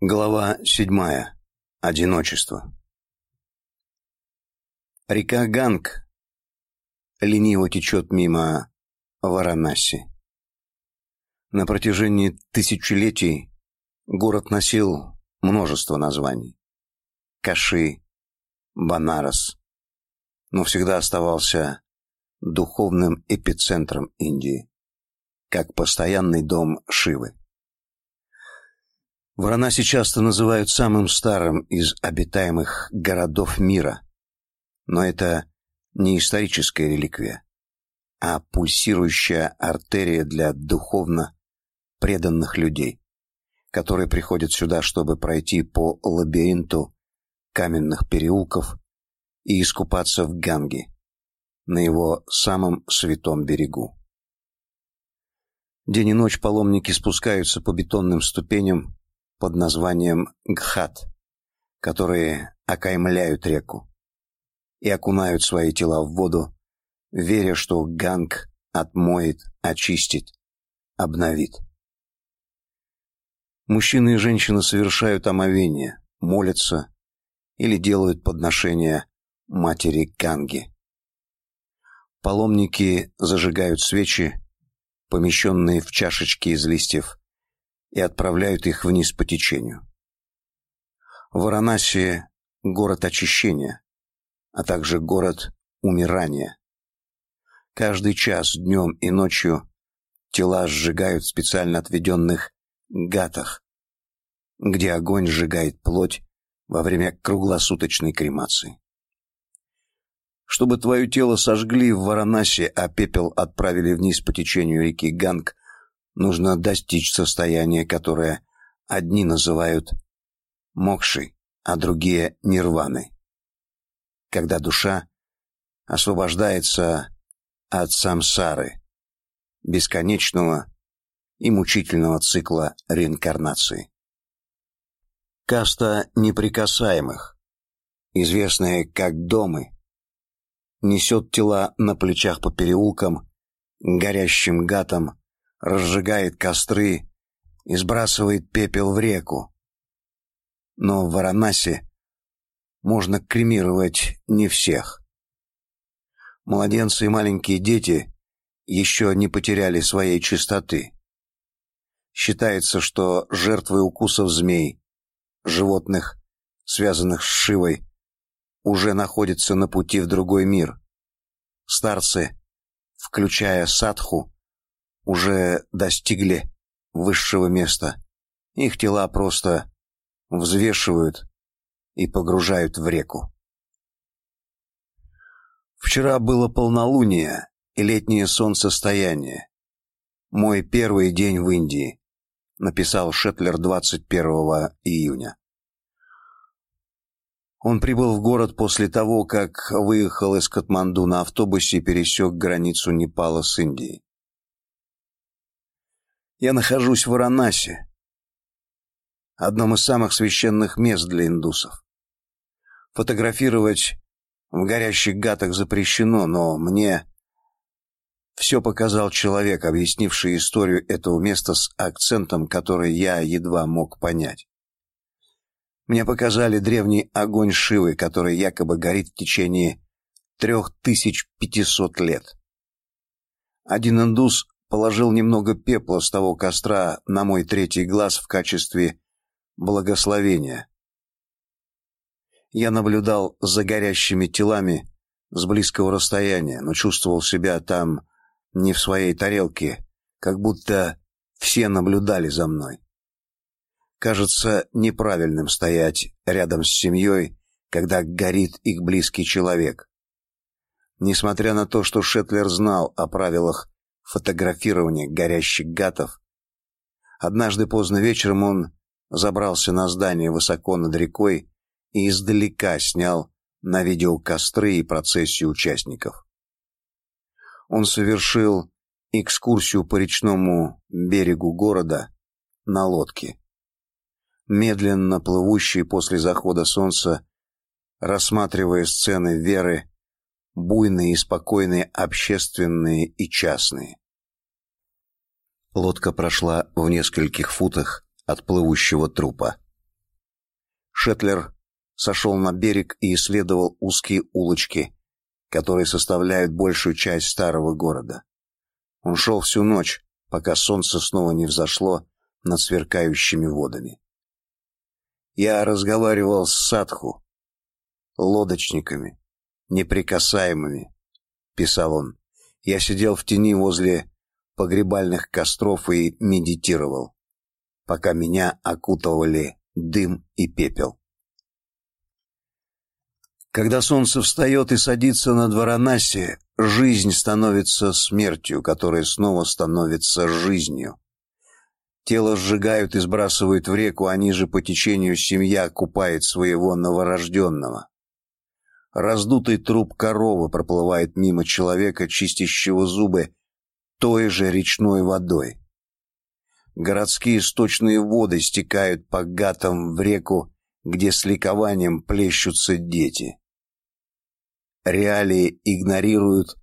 Глава седьмая. Одиночество. Река Ганг лениво течет мимо Варанаси. На протяжении тысячелетий город носил множество названий. Каши, Банарас, но всегда оставался духовным эпицентром Индии, как постоянный дом Шивы. Варанаси часто называют самым старым из обитаемых городов мира. Но это не историческая реликвия, а пульсирующая артерия для духовно преданных людей, которые приходят сюда, чтобы пройти по лабиринту каменных переулков и искупаться в Ганге, на его самом святом берегу. День и ночь паломники спускаются по бетонным ступеням под названием Гхат, которые окаймляют реку и окунают свои тела в воду, веря, что Ганг отмоет, очистит, обновит. Мужчины и женщины совершают омовение, молятся или делают подношения матери Ганги. Паломники зажигают свечи, помещенные в чашечки из листьев и отправляют их вниз по течению. Варанаси – город очищения, а также город умирания. Каждый час, днем и ночью, тела сжигают в специально отведенных гатах, где огонь сжигает плоть во время круглосуточной кремации. Чтобы твое тело сожгли в Варанаси, а пепел отправили вниз по течению реки Ганг, нужно достичь состояния, которое одни называют мокшей, а другие нирваной. Когда душа освобождается от самсары, бесконечного и мучительного цикла реинкарнации. Каста неприкасаемых, известная как домы, несет тела на плечах по переулкам, горящим гатам разжигает костры и сбрасывает пепел в реку. Но в Варанаси можно кремировать не всех. Младенцы и маленькие дети еще не потеряли своей чистоты. Считается, что жертвы укусов змей, животных, связанных с Шивой, уже находятся на пути в другой мир. Старцы, включая садху, уже достигли высшего места. Их тела просто взвешивают и погружают в реку. Вчера было полнолуние и летнее солнцестояние. Мой первый день в Индии, написал Шетлер 21 июня. Он прибыл в город после того, как выехал из Катманду на автобусе и пересек границу Непала с Индией. Я нахожусь в Варанаси, одном из самых священных мест для индусов. Фотографировать в горящих гатах запрещено, но мне все показал человек, объяснивший историю этого места с акцентом, который я едва мог понять. Мне показали древний огонь Шивы, который якобы горит в течение 3500 лет. Один индус положил немного пепла с того костра на мой третий глаз в качестве благословения. Я наблюдал за горящими телами с близкого расстояния, но чувствовал себя там не в своей тарелке, как будто все наблюдали за мной. Кажется неправильным стоять рядом с семьей, когда горит их близкий человек. Несмотря на то, что Шетлер знал о правилах фотографирования горящих гатов. Однажды поздно вечером он забрался на здание высоко над рекой и издалека снял на видео костры и процессию участников. Он совершил экскурсию по речному берегу города на лодке. Медленно плывущий после захода солнца, рассматривая сцены веры, буйные и спокойные общественные и частные. Лодка прошла в нескольких футах от плывущего трупа. Шетлер сошел на берег и исследовал узкие улочки, которые составляют большую часть старого города. Он шел всю ночь, пока солнце снова не взошло над сверкающими водами. Я разговаривал с садху, лодочниками, неприкасаемыми, писал он. Я сидел в тени возле погребальных костров и медитировал, пока меня окутывали дым и пепел. Когда солнце встает и садится над Варанаси, жизнь становится смертью, которая снова становится жизнью. Тело сжигают и сбрасывают в реку, а ниже по течению семья купает своего новорожденного. Раздутый труп коровы проплывает мимо человека, чистящего зубы той же речной водой. Городские сточные воды стекают по гатам в реку, где с ликованием плещутся дети. Реалии игнорируют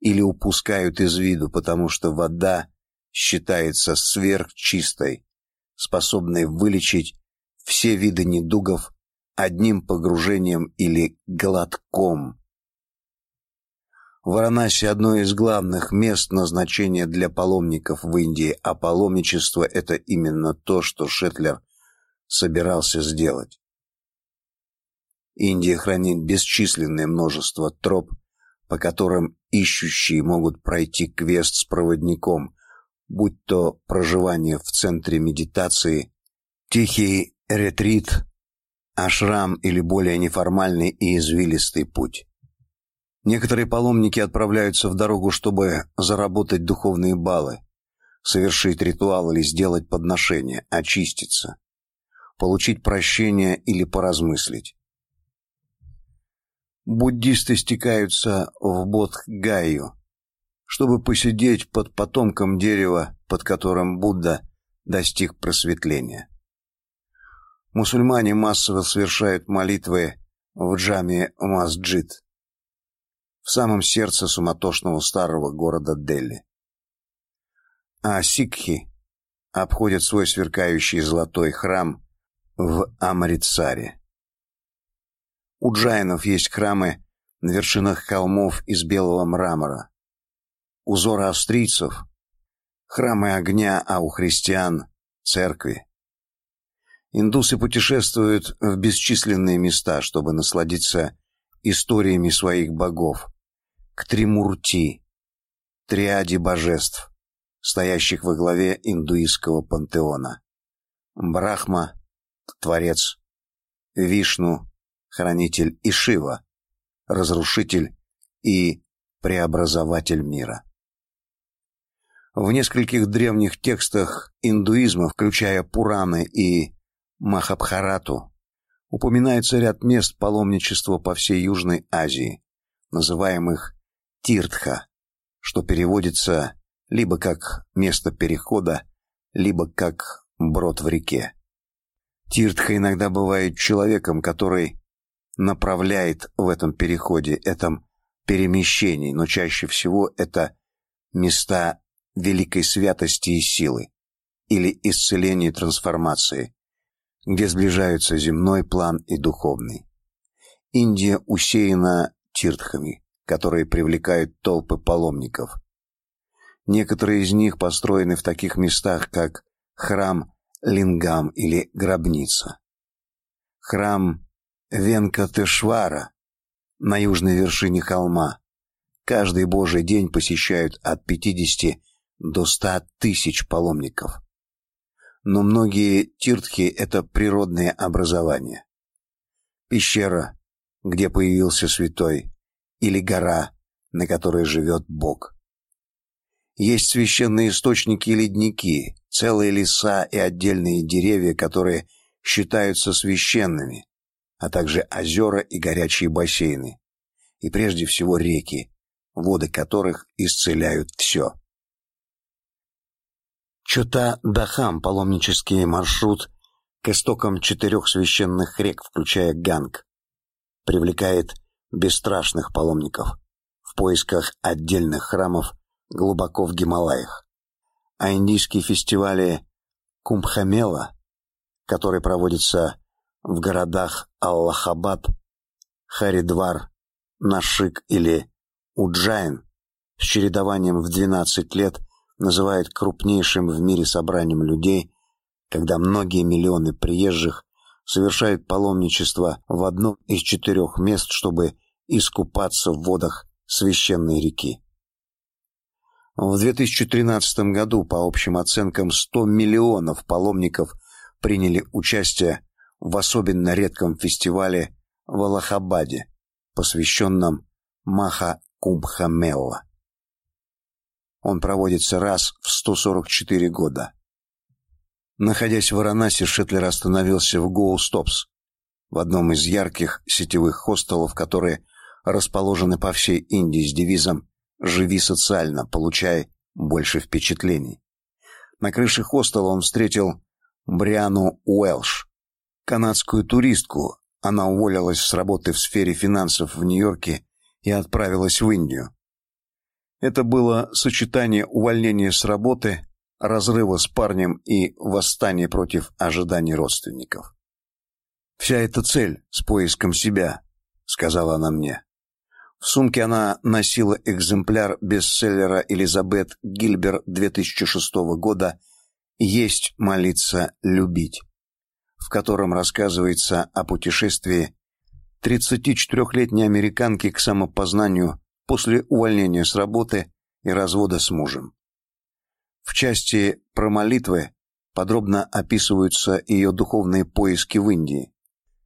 или упускают из виду, потому что вода считается сверхчистой, способной вылечить все виды недугов одним погружением или глотком. Варанаси одно из главных мест назначения для паломников в Индии, а паломничество это именно то, что Шетлер собирался сделать. Индия хранит бесчисленное множество троп, по которым ищущие могут пройти квест с проводником, будь то проживание в центре медитации, тихий ретрит, ашрам или более неформальный и извилистый путь. Некоторые паломники отправляются в дорогу, чтобы заработать духовные баллы, совершить ритуал или сделать подношение, очиститься, получить прощение или поразмыслить. Буддисты стекаются в Бодхгайю, чтобы посидеть под потомком дерева, под которым Будда достиг просветления. Мусульмане массово совершают молитвы в джаме Масджид в самом сердце суматошного старого города Дели. А сикхи обходят свой сверкающий золотой храм в Амритсаре. У джайнов есть храмы на вершинах холмов из белого мрамора. У зороастрийцев храмы огня, а у христиан церкви. Индусы путешествуют в бесчисленные места, чтобы насладиться историями своих богов, к Тримурти, триаде божеств, стоящих во главе индуистского пантеона. Брахма творец, Вишну хранитель и Шива разрушитель и преобразователь мира. В нескольких древних текстах индуизма, включая Пураны и Махабхарату, упоминается ряд мест паломничества по всей Южной Азии, называемых Тиртха, что переводится либо как место перехода, либо как брод в реке. Тиртха иногда бывает человеком, который направляет в этом переходе, этом перемещении, но чаще всего это места великой святости и силы или исцеления и трансформации, где сближаются земной план и духовный. Индия усеяна тиртхами, которые привлекают толпы паломников. Некоторые из них построены в таких местах, как храм Лингам или гробница. Храм Венкатешвара на южной вершине холма. Каждый божий день посещают от 50 до 100 тысяч паломников. Но многие тиртхи – это природные образования. Пещера, где появился святой, или гора, на которой живет Бог. Есть священные источники и ледники, целые леса и отдельные деревья, которые считаются священными, а также озера и горячие бассейны, и прежде всего реки, воды которых исцеляют все. Чота-Дахам – паломнический маршрут к истокам четырех священных рек, включая Ганг, привлекает бесстрашных паломников в поисках отдельных храмов глубоко в Гималаях. А индийские фестивали Кумбхамела, которые проводятся в городах Аллахабад, Харидвар, Нашик или Уджайн с чередованием в 12 лет называют крупнейшим в мире собранием людей, когда многие миллионы приезжих совершают паломничество в одном из четырех мест, чтобы искупаться в водах священной реки. В 2013 году, по общим оценкам, 100 миллионов паломников приняли участие в особенно редком фестивале в Аллахабаде, посвященном Маха Кумбхамелла. Он проводится раз в 144 года. Находясь в Варанаси, Шетлер остановился в Гоустопс, в одном из ярких сетевых хостелов, которые расположены по всей Индии с девизом «Живи социально, получай больше впечатлений». На крыше хостела он встретил Бриану Уэлш, канадскую туристку. Она уволилась с работы в сфере финансов в Нью-Йорке и отправилась в Индию. Это было сочетание увольнения с работы, разрыва с парнем и восстания против ожиданий родственников. Вся эта цель с поиском себя, сказала она мне. В сумке она носила экземпляр бестселлера Элизабет Гильбер 2006 года «Есть, молиться, любить», в котором рассказывается о путешествии 34-летней американки к самопознанию после увольнения с работы и развода с мужем. В части про молитвы подробно описываются ее духовные поиски в Индии.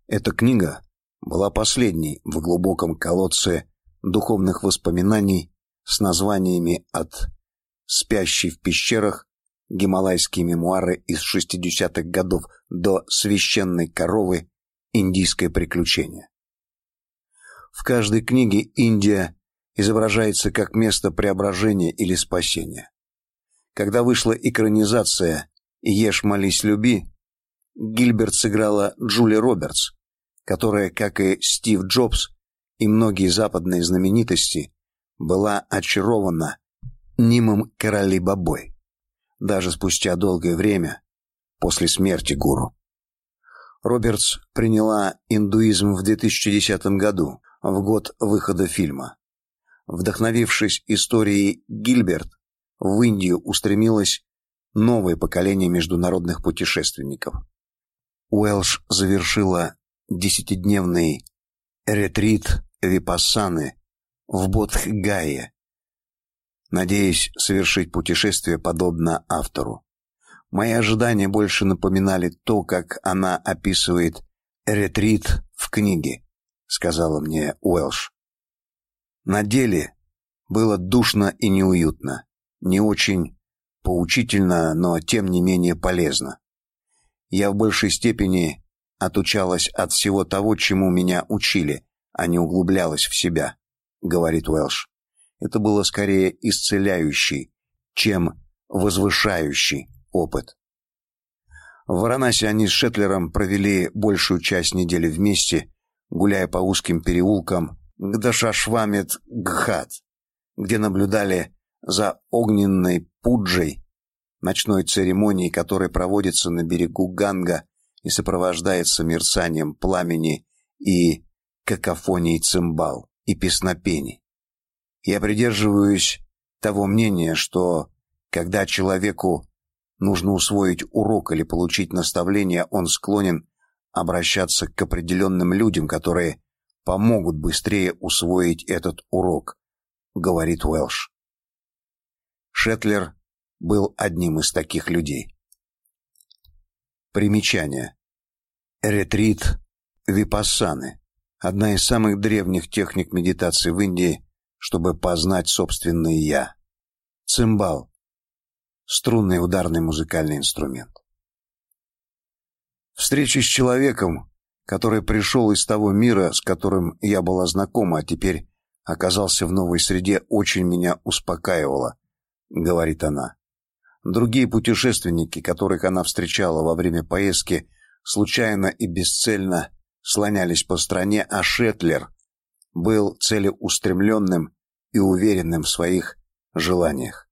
Эта книга была последней в глубоком колодце духовных воспоминаний с названиями от «Спящий в пещерах» гималайские мемуары из 60-х годов до «Священной коровы. Индийское приключение». В каждой книге Индия изображается как место преображения или спасения. Когда вышла экранизация «Ешь, молись, люби», Гильберт сыграла Джули Робертс, которая, как и Стив Джобс и многие западные знаменитости, была очарована Нимом Короли Бабой, даже спустя долгое время после смерти гуру. Робертс приняла индуизм в 2010 году, в год выхода фильма. Вдохновившись историей Гильберт, в Индию устремилось новое поколение международных путешественников. Уэлш завершила десятидневный ретрит випассаны в Бодхгае, надеясь совершить путешествие подобно автору. Мои ожидания больше напоминали то, как она описывает ретрит в книге, сказала мне Уэлш. На деле было душно и неуютно, не очень поучительно, но тем не менее полезно. Я в большей степени отучалась от всего того, чему меня учили, а не углублялась в себя, говорит Уэлш. Это было скорее исцеляющий, чем возвышающий опыт. В Варанаси они с Шетлером провели большую часть недели вместе, гуляя по узким переулкам Гдашашвамет Гхат, где наблюдали за огненной пуджей, ночной церемонией, которая проводится на берегу Ганга и сопровождается мерцанием пламени и какофонией цимбал и песнопений. Я придерживаюсь того мнения, что когда человеку нужно усвоить урок или получить наставление, он склонен обращаться к определенным людям, которые помогут быстрее усвоить этот урок, говорит Уэлш. Шетлер был одним из таких людей. Примечание. Ретрит випассаны одна из самых древних техник медитации в Индии, чтобы познать собственное я. Цимбал струнный ударный музыкальный инструмент. Встреча с человеком, который пришел из того мира, с которым я была знакома, а теперь оказался в новой среде, очень меня успокаивало, говорит она. Другие путешественники, которых она встречала во время поездки, случайно и бесцельно слонялись по стране, а Шетлер был целеустремленным и уверенным в своих желаниях.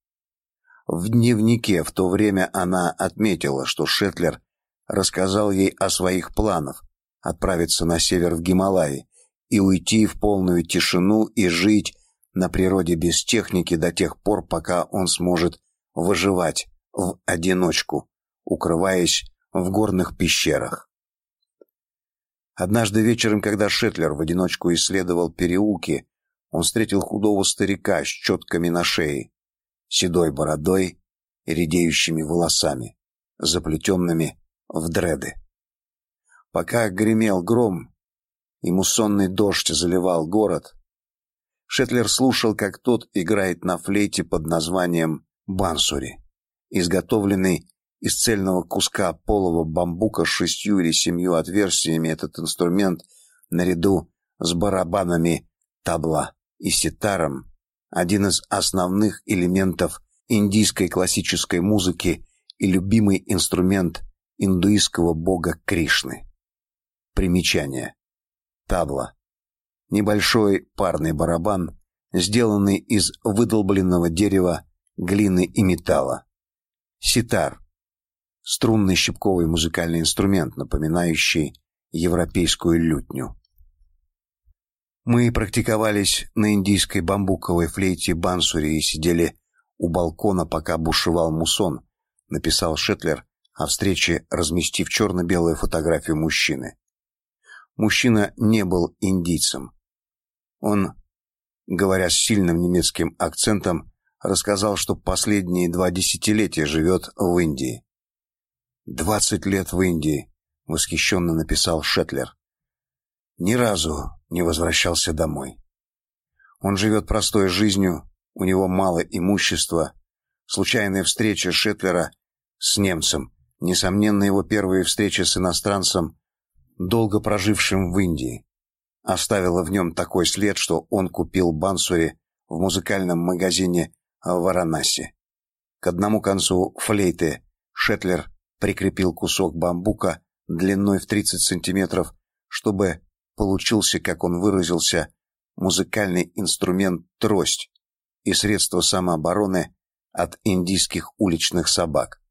В дневнике в то время она отметила, что Шетлер рассказал ей о своих планах, отправиться на север в Гималаи и уйти в полную тишину и жить на природе без техники до тех пор, пока он сможет выживать в одиночку, укрываясь в горных пещерах. Однажды вечером, когда Шетлер в одиночку исследовал переулки, он встретил худого старика с четками на шее, седой бородой и редеющими волосами, заплетенными в дреды. Пока гремел гром и муссонный дождь заливал город, Шетлер слушал, как тот играет на флейте под названием бансури, изготовленный из цельного куска полого бамбука с шестью или семью отверстиями. Этот инструмент наряду с барабанами табла и ситаром один из основных элементов индийской классической музыки и любимый инструмент индуистского бога Кришны. Примечание. Табла. Небольшой парный барабан, сделанный из выдолбленного дерева, глины и металла. Ситар. Струнный щипковый музыкальный инструмент, напоминающий европейскую лютню. Мы практиковались на индийской бамбуковой флейте бансури и сидели у балкона, пока бушевал мусон, написал Шетлер о встрече, разместив черно-белую фотографию мужчины. Мужчина не был индийцем. Он, говоря с сильным немецким акцентом, рассказал, что последние два десятилетия живет в Индии. «Двадцать лет в Индии», — восхищенно написал Шетлер. «Ни разу не возвращался домой. Он живет простой жизнью, у него мало имущества. Случайная встреча Шетлера с немцем, несомненно, его первая встреча с иностранцем, долго прожившим в Индии, оставила в нем такой след, что он купил Бансури в музыкальном магазине в Варанаси. К одному концу флейты Шетлер прикрепил кусок бамбука длиной в 30 сантиметров, чтобы получился, как он выразился, музыкальный инструмент трость и средство самообороны от индийских уличных собак.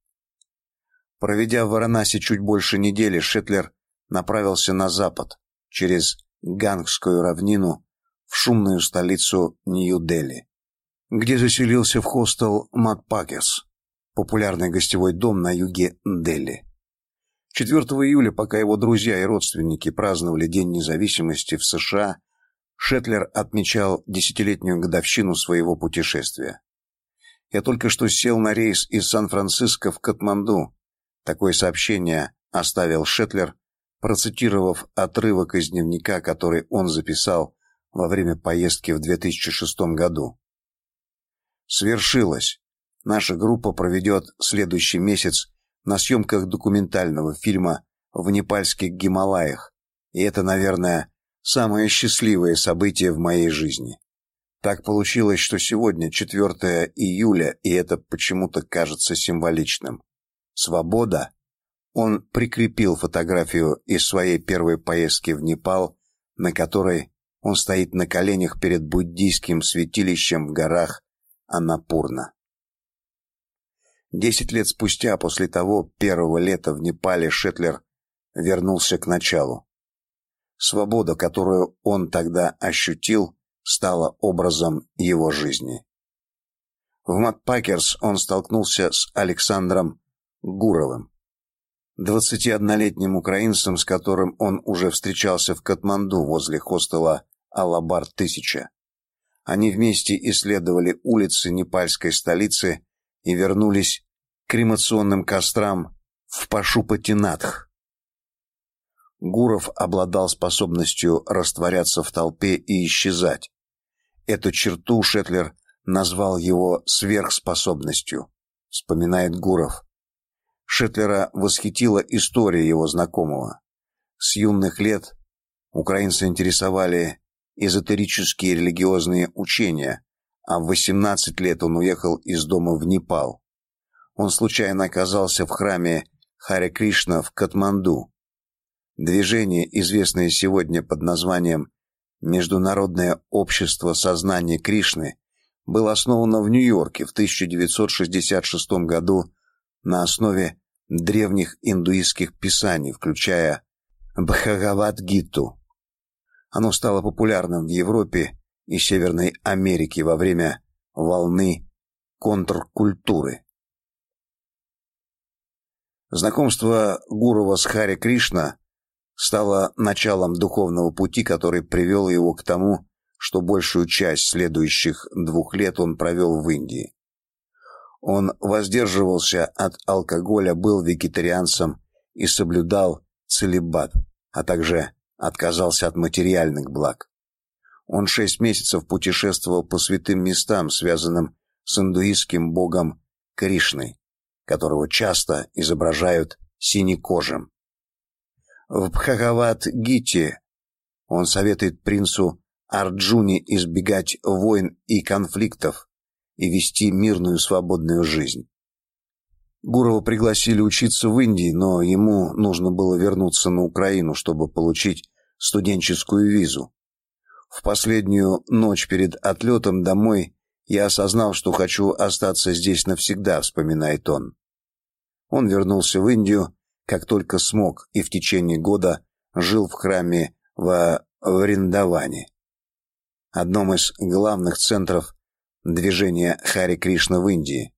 Проведя в Варанаси чуть больше недели, Шетлер направился на запад, через Гангскую равнину, в шумную столицу Нью-Дели, где заселился в хостел Матпакерс, популярный гостевой дом на юге Дели. 4 июля, пока его друзья и родственники праздновали День независимости в США, Шетлер отмечал десятилетнюю годовщину своего путешествия. «Я только что сел на рейс из Сан-Франциско в Катманду». Такое сообщение оставил Шетлер, процитировав отрывок из дневника, который он записал во время поездки в 2006 году. «Свершилось. Наша группа проведет следующий месяц на съемках документального фильма в непальских Гималаях, и это, наверное, самое счастливое событие в моей жизни. Так получилось, что сегодня 4 июля, и это почему-то кажется символичным. Свобода. Он прикрепил фотографию из своей первой поездки в Непал, на которой он стоит на коленях перед буддийским святилищем в горах Анапурна. Десять лет спустя, после того первого лета в Непале, Шетлер вернулся к началу. Свобода, которую он тогда ощутил, стала образом его жизни. В Матпакерс он столкнулся с Александром Гуровым, 21-летним украинцем, с которым он уже встречался в Катманду возле хостела Алабар-1000. Они вместе исследовали улицы непальской столицы и вернулись кремационным кострам в Пашупатинатх. Гуров обладал способностью растворяться в толпе и исчезать. Эту черту Шетлер назвал его сверхспособностью, вспоминает Гуров. Шетлера восхитила история его знакомого. С юных лет украинцы интересовали эзотерические религиозные учения, а в 18 лет он уехал из дома в Непал он случайно оказался в храме Харе Кришна в Катманду. Движение, известное сегодня под названием Международное общество сознания Кришны, было основано в Нью-Йорке в 1966 году на основе древних индуистских писаний, включая Бхагават-гиту. Оно стало популярным в Европе и Северной Америке во время волны контркультуры. Знакомство Гурова с Хари Кришна стало началом духовного пути, который привел его к тому, что большую часть следующих двух лет он провел в Индии. Он воздерживался от алкоголя, был вегетарианцем и соблюдал целибат, а также отказался от материальных благ. Он шесть месяцев путешествовал по святым местам, связанным с индуистским богом Кришной, которого часто изображают синекожим. В Бхагават-гите он советует принцу Арджуне избегать войн и конфликтов и вести мирную свободную жизнь. Гурова пригласили учиться в Индии, но ему нужно было вернуться на Украину, чтобы получить студенческую визу. В последнюю ночь перед отлетом домой я осознал, что хочу остаться здесь навсегда, вспоминает он. Он вернулся в Индию, как только смог, и в течение года жил в храме в Вриндаване, одном из главных центров движения Хари Кришна в Индии.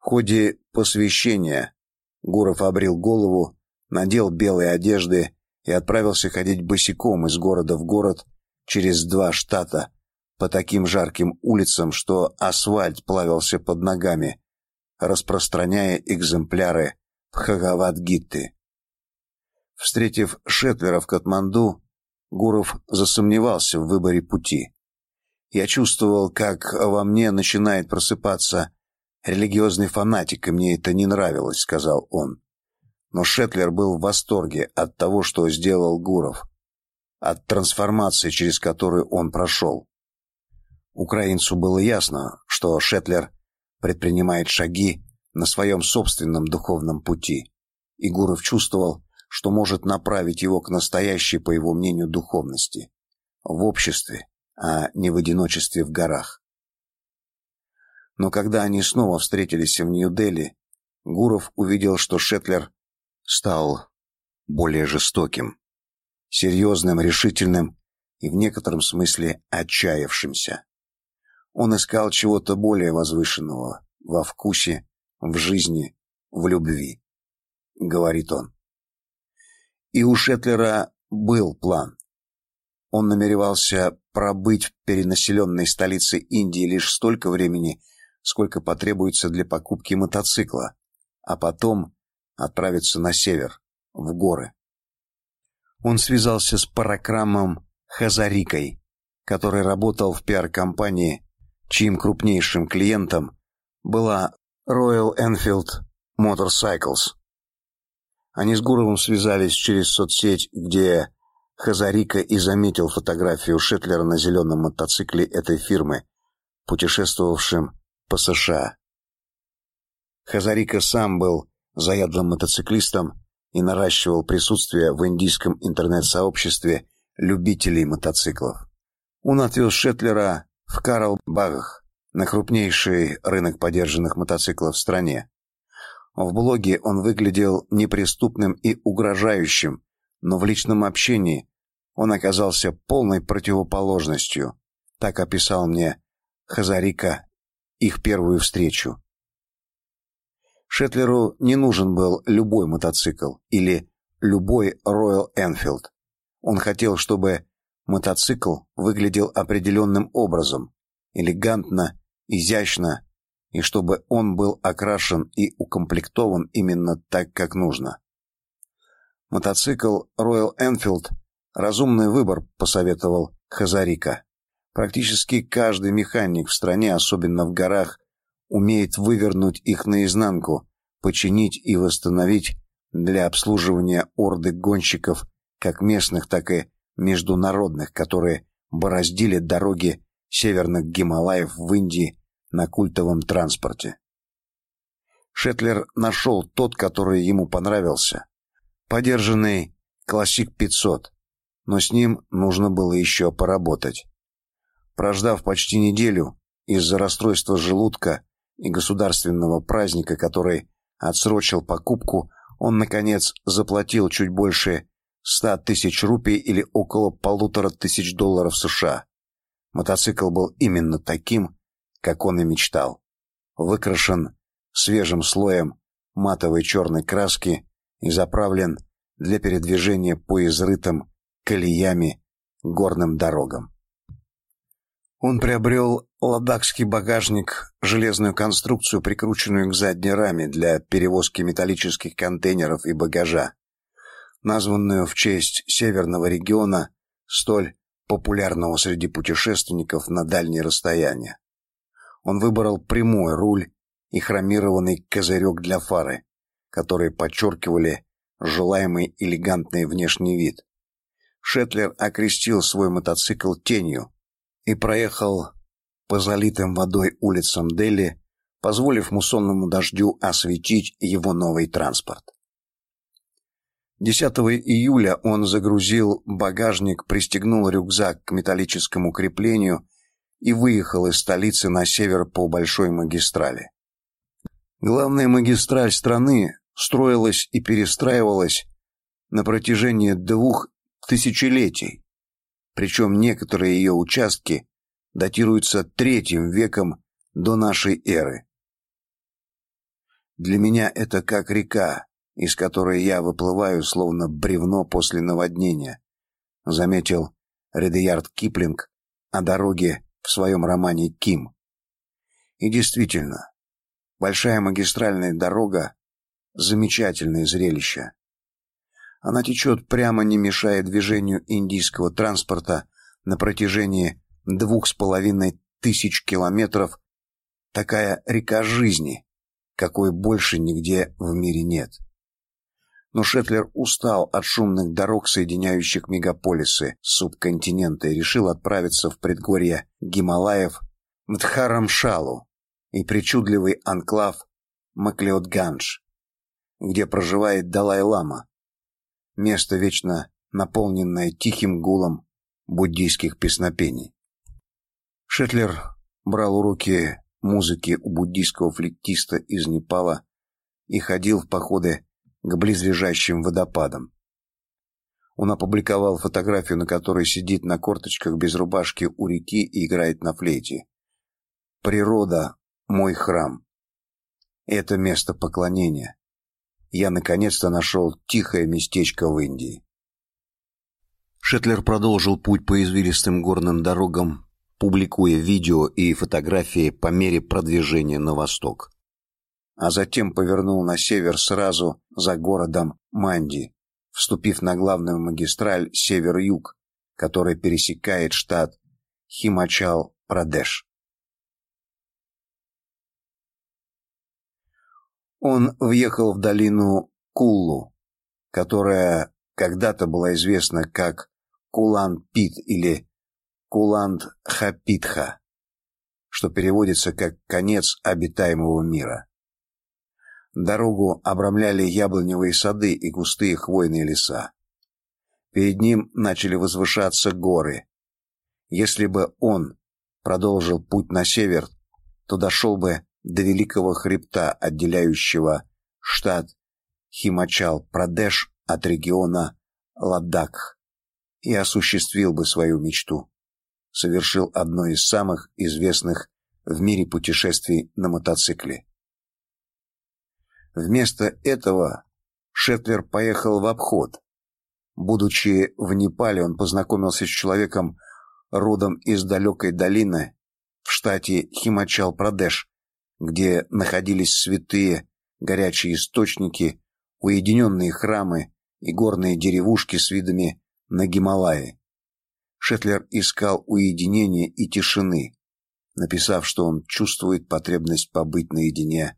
В ходе посвящения Гуров обрил голову, надел белые одежды и отправился ходить босиком из города в город через два штата по таким жарким улицам, что асфальт плавился под ногами, распространяя экземпляры Бхагавад-гитты. Встретив Шетлера в Катманду, Гуров засомневался в выборе пути. Я чувствовал, как во мне начинает просыпаться религиозный фанатик, и мне это не нравилось, сказал он. Но Шетлер был в восторге от того, что сделал Гуров, от трансформации, через которую он прошел. Украинцу было ясно, что Шетлер предпринимает шаги на своем собственном духовном пути, и Гуров чувствовал, что может направить его к настоящей, по его мнению, духовности в обществе, а не в одиночестве в горах. Но когда они снова встретились в Нью-Дели, Гуров увидел, что Шетлер стал более жестоким, серьезным, решительным и в некотором смысле отчаявшимся. Он искал чего-то более возвышенного во вкусе, в жизни, в любви, говорит он. И у Шетлера был план. Он намеревался пробыть в перенаселенной столице Индии лишь столько времени, сколько потребуется для покупки мотоцикла, а потом отправиться на север, в горы. Он связался с Паракрамом Хазарикой, который работал в пиар-компании, чьим крупнейшим клиентом была Royal Enfield Motorcycles. Они с Гуровым связались через соцсеть, где Хазарика и заметил фотографию Шетлера на зеленом мотоцикле этой фирмы, путешествовавшем по США. Хазарика сам был заядлым мотоциклистом и наращивал присутствие в индийском интернет-сообществе любителей мотоциклов. Он отвез Шетлера в Карл-Багах, на крупнейший рынок подержанных мотоциклов в стране. В блоге он выглядел неприступным и угрожающим, но в личном общении он оказался полной противоположностью. Так описал мне Хазарика их первую встречу. Шетлеру не нужен был любой мотоцикл или любой Royal Enfield. Он хотел, чтобы мотоцикл выглядел определенным образом, элегантно, изящно и чтобы он был окрашен и укомплектован именно так, как нужно. Мотоцикл Royal Enfield разумный выбор, посоветовал Хазарика. Практически каждый механик в стране, особенно в горах, умеет вывернуть их наизнанку, починить и восстановить для обслуживания орды гонщиков, как местных, так и международных, которые бороздили дороги северных Гималаев в Индии на культовом транспорте. Шетлер нашел тот, который ему понравился. Подержанный Классик 500, но с ним нужно было еще поработать. Прождав почти неделю из-за расстройства желудка и государственного праздника, который отсрочил покупку, он наконец заплатил чуть больше ста тысяч рупий или около полутора тысяч долларов США. Мотоцикл был именно таким, как он и мечтал. Выкрашен свежим слоем матовой черной краски и заправлен для передвижения по изрытым колеями горным дорогам. Он приобрел ладакский багажник, железную конструкцию, прикрученную к задней раме для перевозки металлических контейнеров и багажа, названную в честь северного региона, столь популярного среди путешественников на дальние расстояния. Он выбрал прямой руль и хромированный козырек для фары, которые подчеркивали желаемый элегантный внешний вид. Шетлер окрестил свой мотоцикл тенью, и проехал по залитым водой улицам Дели, позволив муссонному дождю осветить его новый транспорт. 10 июля он загрузил багажник, пристегнул рюкзак к металлическому креплению и выехал из столицы на север по большой магистрали. Главная магистраль страны строилась и перестраивалась на протяжении двух тысячелетий причем некоторые ее участки датируются третьим веком до нашей эры. Для меня это как река, из которой я выплываю словно бревно после наводнения, заметил Редеярд Киплинг о дороге в своем романе Ким. И действительно, большая магистральная дорога замечательное зрелище. Она течет прямо, не мешая движению индийского транспорта на протяжении двух с половиной тысяч километров. Такая река жизни, какой больше нигде в мире нет. Но Шетлер устал от шумных дорог, соединяющих мегаполисы субконтинента, и решил отправиться в предгорье Гималаев Мдхарамшалу и причудливый анклав Маклеодганж, где проживает Далай-лама, место вечно наполненное тихим гулом буддийских песнопений. Шетлер брал уроки музыки у буддийского флейтиста из Непала и ходил в походы к близлежащим водопадам. Он опубликовал фотографию, на которой сидит на корточках без рубашки у реки и играет на флейте. Природа мой храм. Это место поклонения я наконец-то нашел тихое местечко в Индии. Шетлер продолжил путь по извилистым горным дорогам, публикуя видео и фотографии по мере продвижения на восток. А затем повернул на север сразу за городом Манди, вступив на главную магистраль север-юг, которая пересекает штат Химачал-Прадеш. Он въехал в долину Куллу, которая когда-то была известна как Кулан-Пит или Куланд-Хапитха, что переводится как «конец обитаемого мира». Дорогу обрамляли яблоневые сады и густые хвойные леса. Перед ним начали возвышаться горы. Если бы он продолжил путь на север, то дошел бы до великого хребта, отделяющего штат Химачал-Прадеш от региона Ладакх, и осуществил бы свою мечту. Совершил одно из самых известных в мире путешествий на мотоцикле. Вместо этого Шетлер поехал в обход. Будучи в Непале, он познакомился с человеком родом из далекой долины в штате Химачал-Прадеш, где находились святые горячие источники, уединенные храмы и горные деревушки с видами на Гималаи. Шетлер искал уединения и тишины, написав, что он чувствует потребность побыть наедине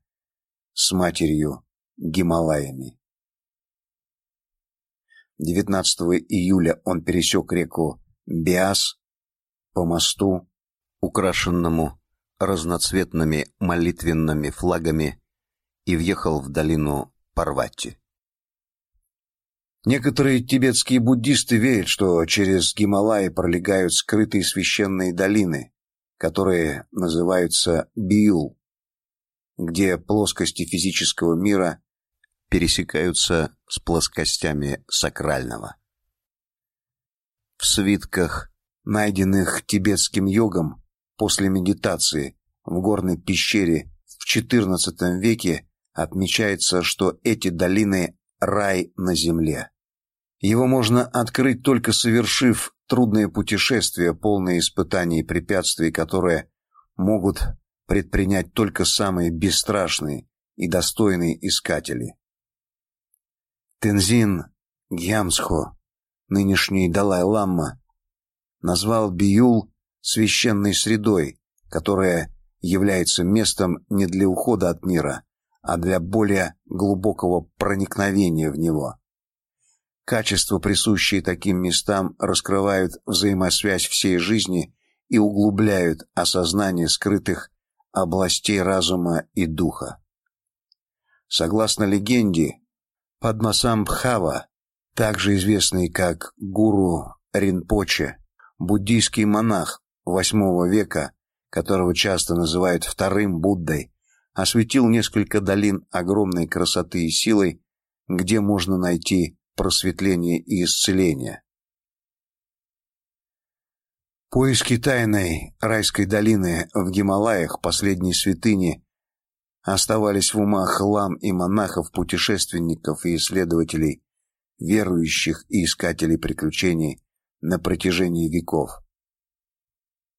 с матерью Гималаями. 19 июля он пересек реку Биас по мосту, украшенному разноцветными молитвенными флагами и въехал в долину Парвати. Некоторые тибетские буддисты верят, что через Гималаи пролегают скрытые священные долины, которые называются Биул, где плоскости физического мира пересекаются с плоскостями сакрального. В свитках, найденных тибетским йогом после медитации в горной пещере в XIV веке, отмечается, что эти долины – рай на земле. Его можно открыть только совершив трудное путешествие, полное испытаний и препятствий, которые могут предпринять только самые бесстрашные и достойные искатели. Тензин Гьямсхо, нынешний Далай-лама, назвал Биюл священной средой, которая является местом не для ухода от мира, а для более глубокого проникновения в него. Качества, присущие таким местам, раскрывают взаимосвязь всей жизни и углубляют осознание скрытых областей разума и духа. Согласно легенде, Падмасамбхава, также известный как гуру Ринпоче, буддийский монах VIII века, которого часто называют вторым Буддой, осветил несколько долин огромной красоты и силой, где можно найти просветление и исцеление. Поиски тайной райской долины в Гималаях, последней святыни, оставались в умах лам и монахов, путешественников и исследователей, верующих и искателей приключений на протяжении веков.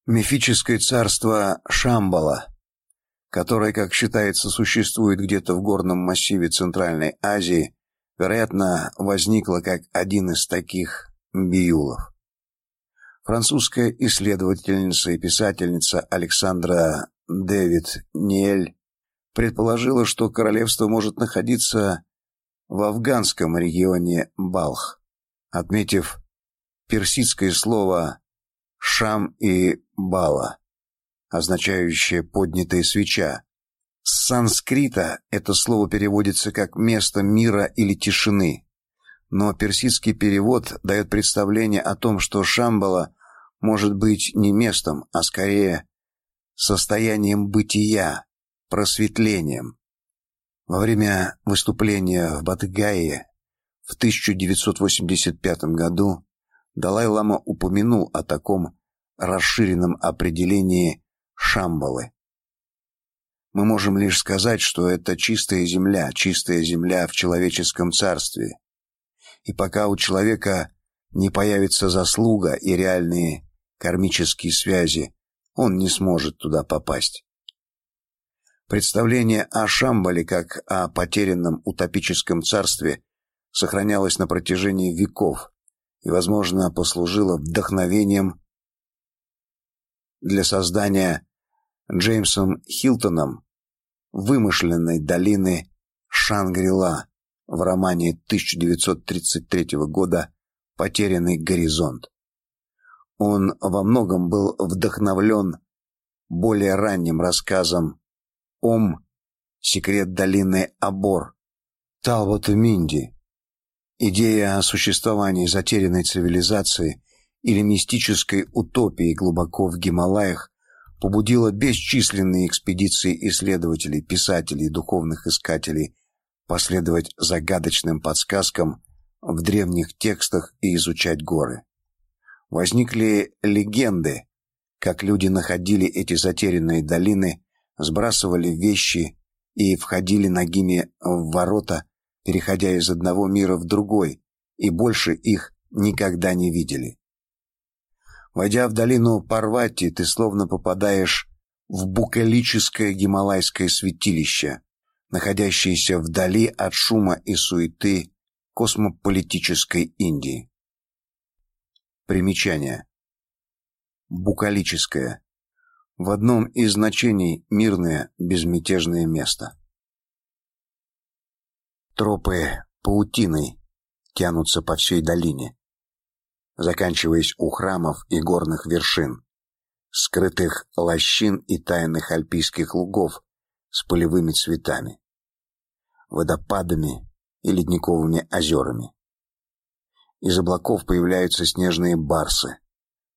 Мифическое царство Шамбала, которое, как считается, существует где-то в горном массиве Центральной Азии, вероятно, возникло как один из таких биюлов. Французская исследовательница и писательница Александра Дэвид Ниэль предположила, что королевство может находиться в афганском регионе Балх, отметив персидское слово «шам» и «бала», означающее «поднятая свеча». С санскрита это слово переводится как «место мира» или «тишины», но персидский перевод дает представление о том, что Шамбала может быть не местом, а скорее состоянием бытия, просветлением. Во время выступления в Батыгае в 1985 году Далай-лама упомянул о таком расширенном определении Шамбалы. Мы можем лишь сказать, что это чистая земля, чистая земля в человеческом царстве. И пока у человека не появится заслуга и реальные кармические связи, он не сможет туда попасть. Представление о Шамбале как о потерянном утопическом царстве сохранялось на протяжении веков и, возможно, послужило вдохновением для создания Джеймсом Хилтоном вымышленной долины Шангрила в романе 1933 года «Потерянный горизонт». Он во многом был вдохновлен более ранним рассказом Ом, секрет долины Абор, Талбота Минди. Идея о существовании затерянной цивилизации или мистической утопии глубоко в Гималаях побудила бесчисленные экспедиции исследователей, писателей духовных искателей последовать загадочным подсказкам в древних текстах и изучать горы. Возникли легенды, как люди находили эти затерянные долины сбрасывали вещи и входили ногими в ворота, переходя из одного мира в другой, и больше их никогда не видели. Войдя в долину Парвати, ты словно попадаешь в букалическое гималайское святилище, находящееся вдали от шума и суеты космополитической Индии. Примечание. Букалическое в одном из значений мирное, безмятежное место. Тропы паутиной тянутся по всей долине, заканчиваясь у храмов и горных вершин, скрытых лощин и тайных альпийских лугов с полевыми цветами, водопадами и ледниковыми озерами. Из облаков появляются снежные барсы,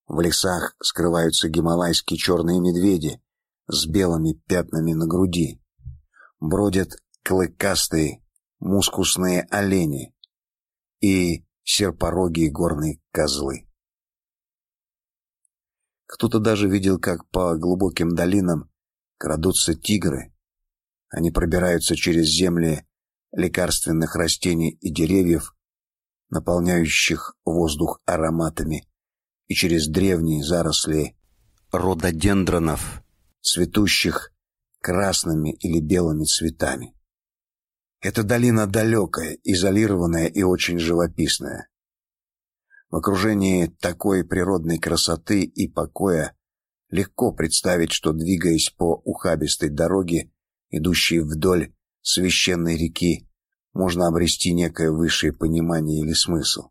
в лесах скрываются гималайские черные медведи с белыми пятнами на груди. Бродят клыкастые мускусные олени и серпорогие горные козлы. Кто-то даже видел, как по глубоким долинам крадутся тигры. Они пробираются через земли лекарственных растений и деревьев, наполняющих воздух ароматами, и через древние заросли рододендронов, цветущих красными или белыми цветами. Эта долина далекая, изолированная и очень живописная. В окружении такой природной красоты и покоя легко представить, что двигаясь по ухабистой дороге, идущей вдоль священной реки, можно обрести некое высшее понимание или смысл.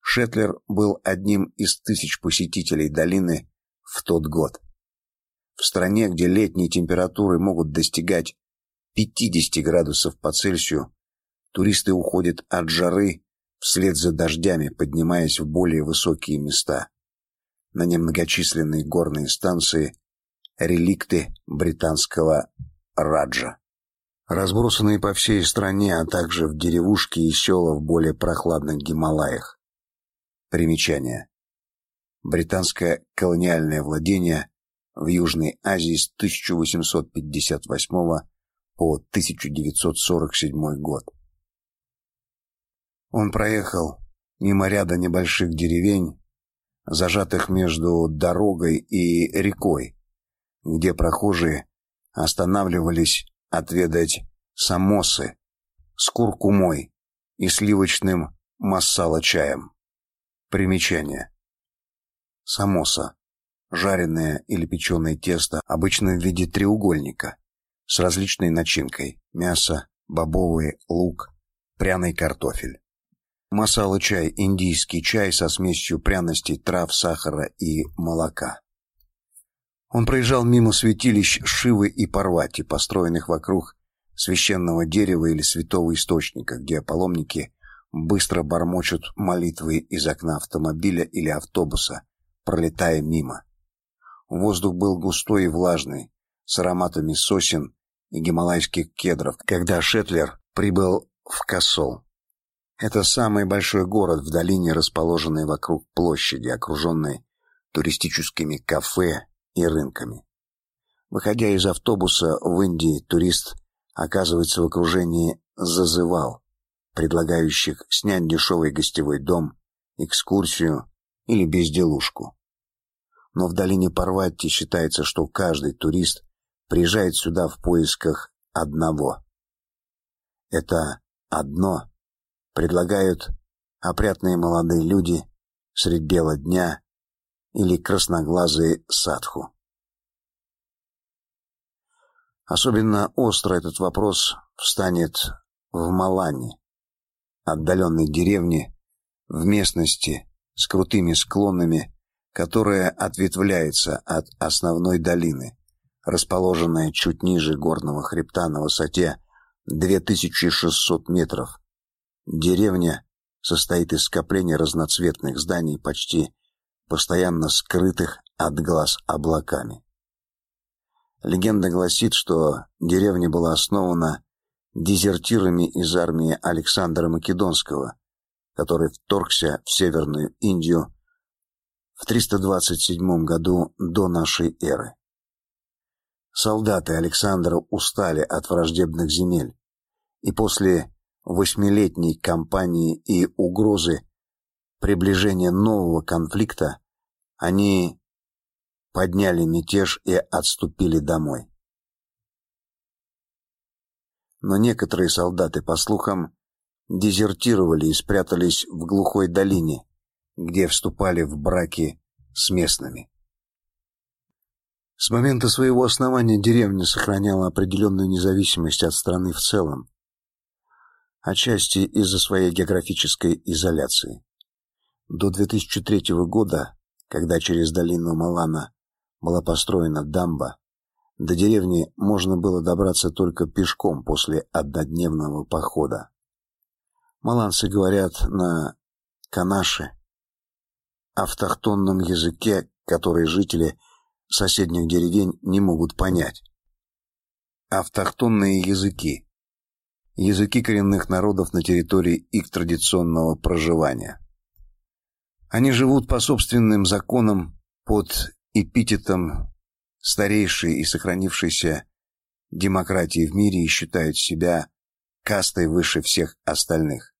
Шетлер был одним из тысяч посетителей долины в тот год. В стране, где летние температуры могут достигать 50 градусов по Цельсию, туристы уходят от жары вслед за дождями, поднимаясь в более высокие места. На немногочисленные горные станции реликты британского Раджа. Разбросанные по всей стране, а также в деревушки и села в более прохладных Гималаях. Примечание. Британское колониальное владение в Южной Азии с 1858 по 1947 год. Он проехал мимо ряда небольших деревень, зажатых между дорогой и рекой, где прохожие останавливались отведать самосы с куркумой и сливочным массало-чаем. Примечание. Самоса. Жареное или печеное тесто, обычно в виде треугольника, с различной начинкой – мясо, бобовый лук, пряный картофель. Масала-чай – индийский чай со смесью пряностей, трав, сахара и молока. Он проезжал мимо святилищ Шивы и Парвати, построенных вокруг священного дерева или святого источника, где паломники быстро бормочут молитвы из окна автомобиля или автобуса, пролетая мимо. Воздух был густой и влажный, с ароматами сосен и гималайских кедров, когда Шетлер прибыл в Касол. Это самый большой город в долине, расположенный вокруг площади, окруженной туристическими кафе и рынками. Выходя из автобуса в Индии, турист оказывается в окружении зазывал, предлагающих снять дешевый гостевой дом, экскурсию или безделушку. Но в долине Парватти считается, что каждый турист приезжает сюда в поисках одного. Это одно предлагают опрятные молодые люди средь бела дня или красноглазые садху. Особенно остро этот вопрос встанет в Малане, отдаленной деревне, в местности с крутыми склонами, которая ответвляется от основной долины, расположенная чуть ниже горного хребта на высоте 2600 метров Деревня состоит из скопления разноцветных зданий, почти постоянно скрытых от глаз облаками. Легенда гласит, что деревня была основана дезертирами из армии Александра Македонского, который вторгся в Северную Индию в 327 году до нашей эры. Солдаты Александра устали от враждебных земель, и после восьмилетней кампании и угрозы приближения нового конфликта, они подняли мятеж и отступили домой. Но некоторые солдаты, по слухам, дезертировали и спрятались в глухой долине, где вступали в браки с местными. С момента своего основания деревня сохраняла определенную независимость от страны в целом, отчасти из-за своей географической изоляции. До 2003 года, когда через долину Малана была построена дамба, до деревни можно было добраться только пешком после однодневного похода. Маланцы говорят на канаше, автохтонном языке, который жители соседних деревень не могут понять. Автохтонные языки языки коренных народов на территории их традиционного проживания. Они живут по собственным законам под эпитетом старейшей и сохранившейся демократии в мире и считают себя кастой выше всех остальных.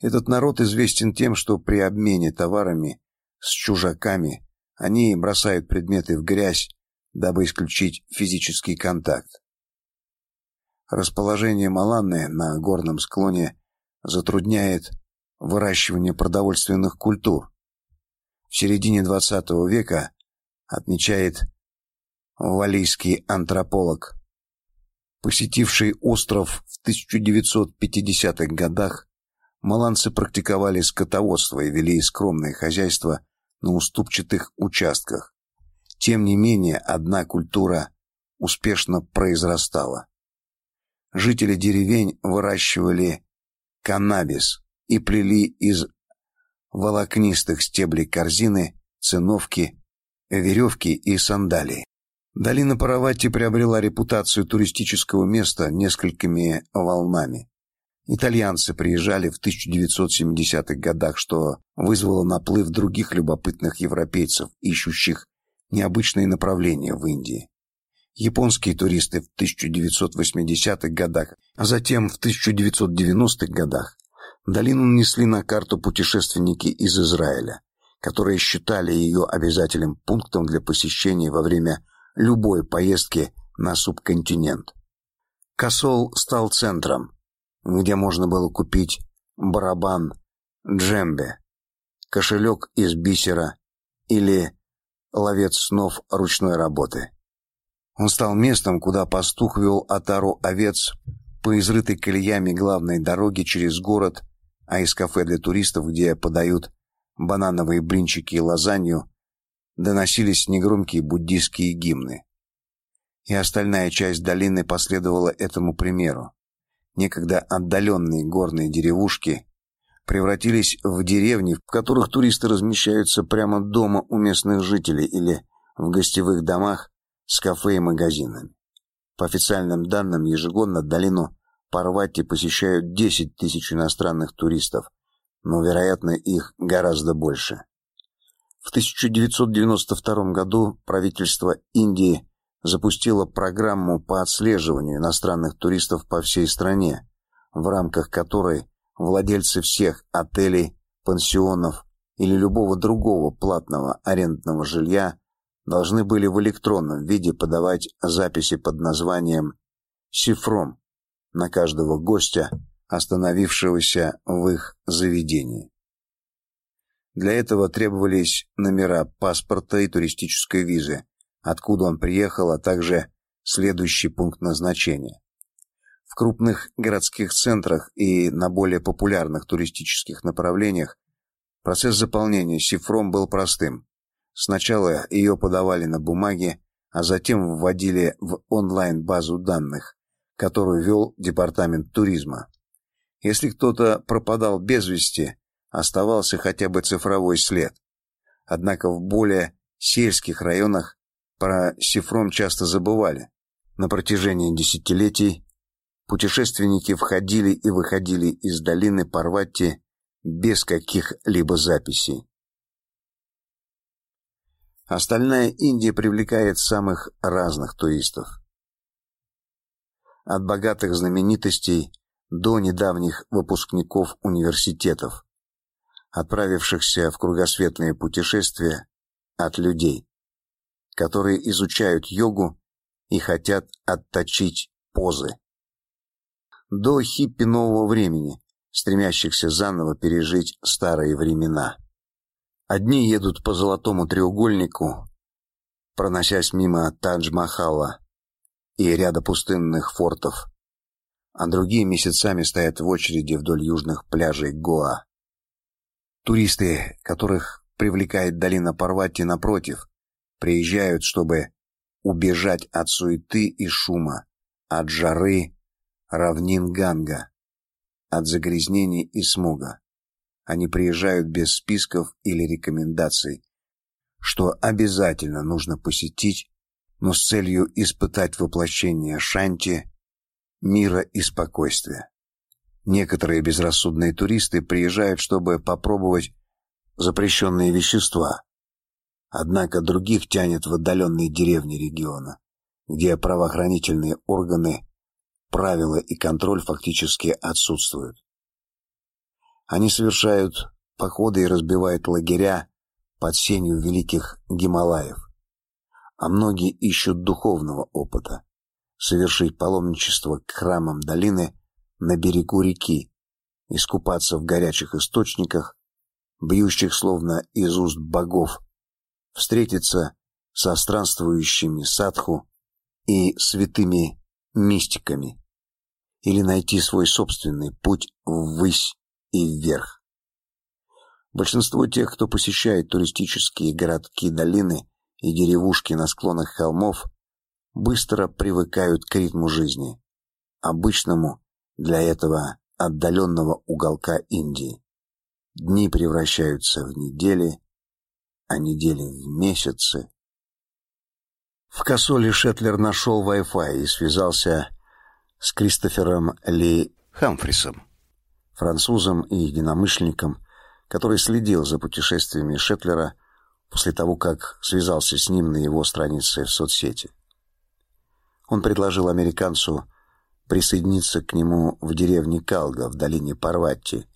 Этот народ известен тем, что при обмене товарами с чужаками они бросают предметы в грязь, дабы исключить физический контакт. Расположение Маланны на горном склоне затрудняет выращивание продовольственных культур. В середине XX века, отмечает валийский антрополог, посетивший остров в 1950-х годах, маланцы практиковали скотоводство и вели скромное хозяйство на уступчатых участках. Тем не менее, одна культура успешно произрастала. Жители деревень выращивали каннабис и плели из волокнистых стеблей корзины, циновки, веревки и сандалии. Долина Паравати приобрела репутацию туристического места несколькими волнами. Итальянцы приезжали в 1970-х годах, что вызвало наплыв других любопытных европейцев, ищущих необычные направления в Индии. Японские туристы в 1980-х годах, а затем в 1990-х годах долину нанесли на карту путешественники из Израиля, которые считали ее обязательным пунктом для посещения во время любой поездки на субконтинент. Косол стал центром, где можно было купить барабан джембе, кошелек из бисера или ловец снов ручной работы. Он стал местом, куда пастух вел отару овец по изрытой колеями главной дороги через город, а из кафе для туристов, где подают банановые блинчики и лазанью, доносились негромкие буддийские гимны. И остальная часть долины последовала этому примеру. Некогда отдаленные горные деревушки превратились в деревни, в которых туристы размещаются прямо дома у местных жителей или в гостевых домах с кафе и магазинами. По официальным данным, ежегодно долину Парвати посещают 10 тысяч иностранных туристов, но, вероятно, их гораздо больше. В 1992 году правительство Индии запустило программу по отслеживанию иностранных туристов по всей стране, в рамках которой владельцы всех отелей, пансионов или любого другого платного арендного жилья должны были в электронном виде подавать записи под названием «Сифром» на каждого гостя, остановившегося в их заведении. Для этого требовались номера паспорта и туристической визы, откуда он приехал, а также следующий пункт назначения. В крупных городских центрах и на более популярных туристических направлениях процесс заполнения сифром был простым. Сначала ее подавали на бумаге, а затем вводили в онлайн-базу данных, которую вел департамент туризма. Если кто-то пропадал без вести, оставался хотя бы цифровой след. Однако в более сельских районах про Сифром часто забывали. На протяжении десятилетий путешественники входили и выходили из долины Парвати без каких-либо записей. Остальная Индия привлекает самых разных туристов. От богатых знаменитостей до недавних выпускников университетов отправившихся в кругосветное путешествие от людей, которые изучают йогу и хотят отточить позы. До хиппи нового времени, стремящихся заново пережить старые времена. Одни едут по золотому треугольнику, проносясь мимо Тадж-Махала и ряда пустынных фортов, а другие месяцами стоят в очереди вдоль южных пляжей Гоа. Туристы, которых привлекает долина Парвати напротив, приезжают, чтобы убежать от суеты и шума, от жары равнин Ганга, от загрязнений и смога. Они приезжают без списков или рекомендаций, что обязательно нужно посетить, но с целью испытать воплощение Шанти, мира и спокойствия. Некоторые безрассудные туристы приезжают, чтобы попробовать запрещенные вещества, Однако других тянет в отдаленные деревни региона, где правоохранительные органы, правила и контроль фактически отсутствуют. Они совершают походы и разбивают лагеря под сенью великих Гималаев. А многие ищут духовного опыта, совершить паломничество к храмам долины на берегу реки, искупаться в горячих источниках, бьющих словно из уст богов, встретиться со странствующими садху и святыми мистиками или найти свой собственный путь ввысь и вверх. Большинство тех, кто посещает туристические городки долины и деревушки на склонах холмов, быстро привыкают к ритму жизни, обычному для этого отдаленного уголка Индии. Дни превращаются в недели, а недели в месяцы. В Косоле Шетлер нашел Wi-Fi и связался с Кристофером Ли Хамфрисом, французом и единомышленником, который следил за путешествиями Шетлера после того, как связался с ним на его странице в соцсети. Он предложил американцу присоединиться к нему в деревне Калга в долине Парватти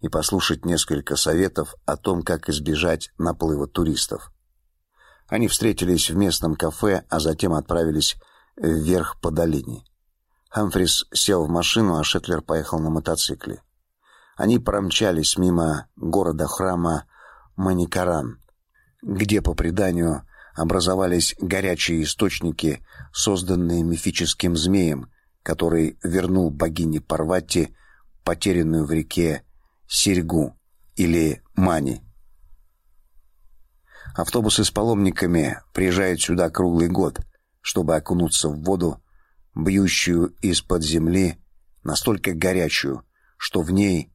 и послушать несколько советов о том, как избежать наплыва туристов. Они встретились в местном кафе, а затем отправились вверх по долине. Хамфрис сел в машину, а Шетлер поехал на мотоцикле. Они промчались мимо города-храма Маникаран, где, по преданию, образовались горячие источники, созданные мифическим змеем, который вернул богине Парвати потерянную в реке серьгу или мани. Автобусы с паломниками приезжают сюда круглый год, чтобы окунуться в воду, бьющую из-под земли, настолько горячую, что в ней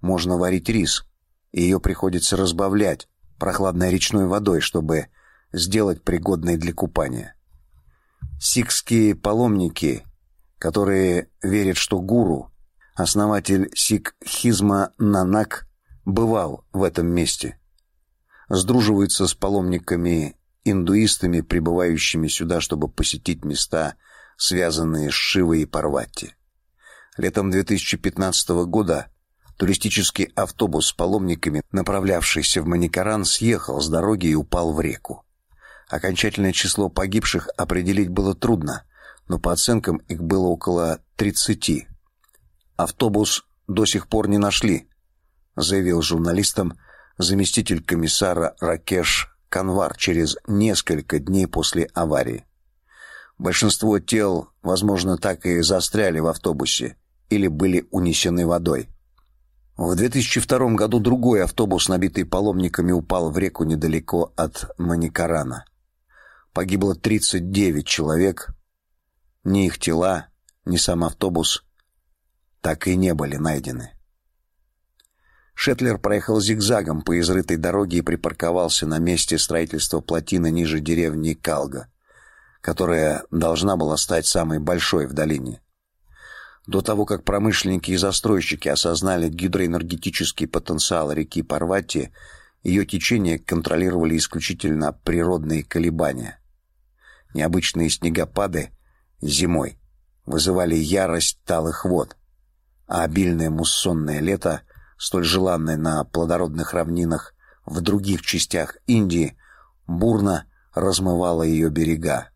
можно варить рис, и ее приходится разбавлять прохладной речной водой, чтобы сделать пригодной для купания. Сикские паломники которые верят, что гуру, основатель сикхизма Нанак, бывал в этом месте. Сдруживается с паломниками индуистами, прибывающими сюда, чтобы посетить места, связанные с Шивой и Парвати. Летом 2015 года туристический автобус с паломниками, направлявшийся в Маникаран, съехал с дороги и упал в реку. Окончательное число погибших определить было трудно, но по оценкам их было около 30. Автобус до сих пор не нашли, заявил журналистам заместитель комиссара Ракеш Канвар через несколько дней после аварии. Большинство тел, возможно, так и застряли в автобусе или были унесены водой. В 2002 году другой автобус, набитый паломниками, упал в реку недалеко от Маникарана. Погибло 39 человек, ни их тела, ни сам автобус так и не были найдены. Шетлер проехал зигзагом по изрытой дороге и припарковался на месте строительства плотины ниже деревни Калга, которая должна была стать самой большой в долине. До того, как промышленники и застройщики осознали гидроэнергетический потенциал реки Парвати, ее течение контролировали исключительно природные колебания. Необычные снегопады зимой вызывали ярость талых вод, а обильное муссонное лето, столь желанное на плодородных равнинах в других частях Индии, бурно размывало ее берега.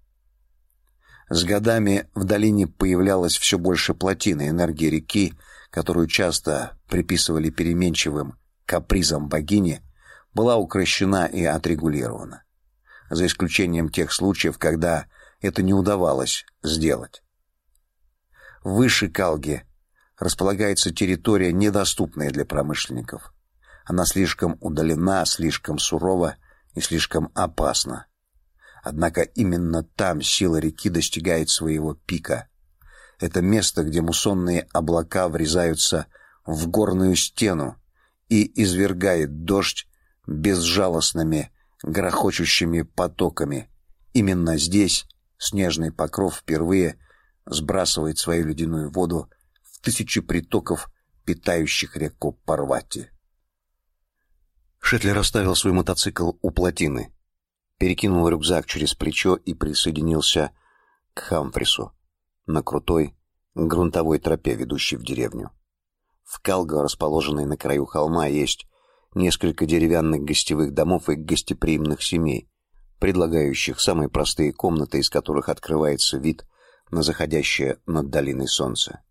С годами в долине появлялось все больше плотин, энергии реки, которую часто приписывали переменчивым капризам богини, была укращена и отрегулирована. За исключением тех случаев, когда это не удавалось сделать. Выше Калги располагается территория, недоступная для промышленников. Она слишком удалена, слишком сурова и слишком опасна. Однако именно там сила реки достигает своего пика. Это место, где муссонные облака врезаются в горную стену и извергает дождь безжалостными грохочущими потоками. Именно здесь снежный покров впервые сбрасывает свою ледяную воду тысячи притоков, питающих реку Парвати. Шетлер оставил свой мотоцикл у плотины. перекинул рюкзак через плечо и присоединился к Хамфрису на крутой грунтовой тропе, ведущей в деревню. В Калго, расположенной на краю холма, есть несколько деревянных гостевых домов и гостеприимных семей, предлагающих самые простые комнаты, из которых открывается вид на заходящее над долиной солнце.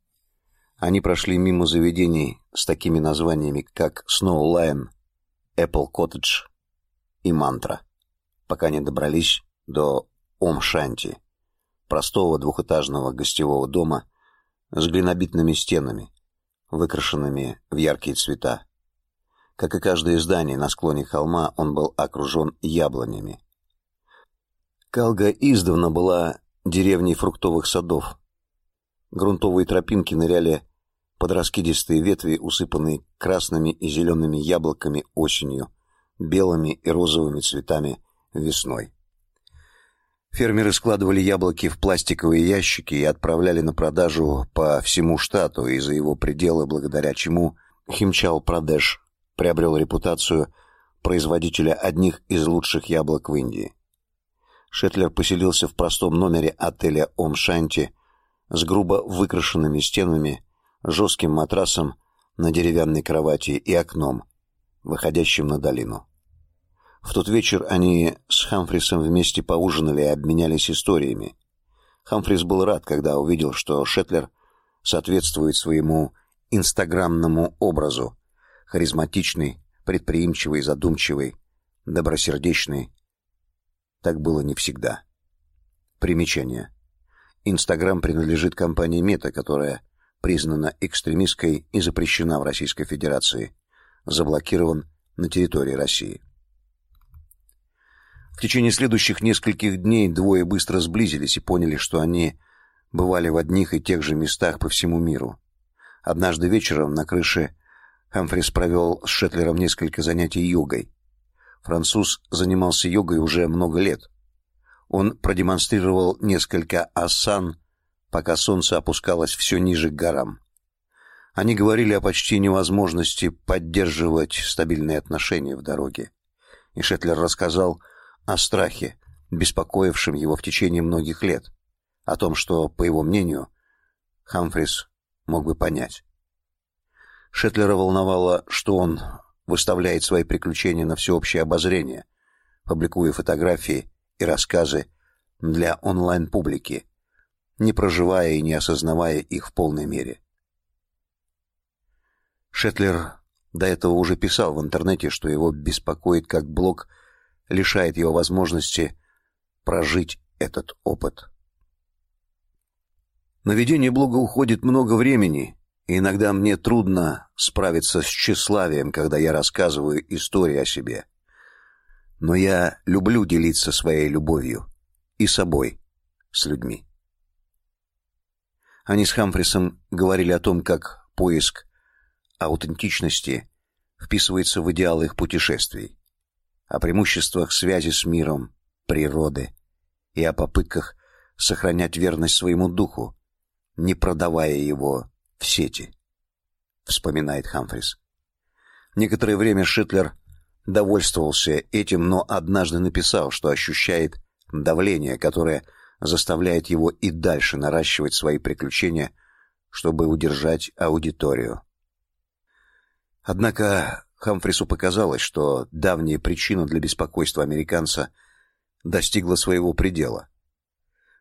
Они прошли мимо заведений с такими названиями, как Snow Lion, Apple Cottage и Мантра, пока не добрались до Ом-Шанти, простого двухэтажного гостевого дома с глинобитными стенами, выкрашенными в яркие цвета. Как и каждое здание на склоне холма, он был окружен яблонями. Калга издавна была деревней фруктовых садов. Грунтовые тропинки ныряли под раскидистые ветви, усыпанные красными и зелеными яблоками осенью, белыми и розовыми цветами весной. Фермеры складывали яблоки в пластиковые ящики и отправляли на продажу по всему штату и за его пределы, благодаря чему Химчал Прадеш приобрел репутацию производителя одних из лучших яблок в Индии. Шетлер поселился в простом номере отеля Ом-Шанти с грубо выкрашенными стенами, жестким матрасом на деревянной кровати и окном, выходящим на долину. В тот вечер они с Хамфрисом вместе поужинали и обменялись историями. Хамфрис был рад, когда увидел, что Шетлер соответствует своему инстаграмному образу: харизматичный, предприимчивый, задумчивый, добросердечный. Так было не всегда. Примечание. Инстаграм принадлежит компании Мета, которая признана экстремистской и запрещена в Российской Федерации. Заблокирован на территории России. В течение следующих нескольких дней двое быстро сблизились и поняли, что они бывали в одних и тех же местах по всему миру. Однажды вечером на крыше Хамфрис провел с Шетлером несколько занятий йогой. Француз занимался йогой уже много лет. Он продемонстрировал несколько асан, пока солнце опускалось все ниже к горам. Они говорили о почти невозможности поддерживать стабильные отношения в дороге. И Шетлер рассказал о страхе, беспокоившем его в течение многих лет, о том, что, по его мнению, Хамфрис мог бы понять. Шетлера волновало, что он выставляет свои приключения на всеобщее обозрение, публикуя фотографии и рассказы для онлайн-публики, не проживая и не осознавая их в полной мере. Шетлер до этого уже писал в интернете, что его беспокоит, как блог лишает его возможности прожить этот опыт. На ведение блога уходит много времени, и иногда мне трудно справиться с тщеславием, когда я рассказываю истории о себе. Но я люблю делиться своей любовью и собой с людьми. Они с Хамфрисом говорили о том, как поиск аутентичности вписывается в идеалы их путешествий о преимуществах связи с миром, природы и о попытках сохранять верность своему духу, не продавая его в сети, вспоминает Хамфрис. Некоторое время Шитлер довольствовался этим, но однажды написал, что ощущает давление, которое заставляет его и дальше наращивать свои приключения, чтобы удержать аудиторию. Однако Хамфрису показалось, что давняя причина для беспокойства американца достигла своего предела.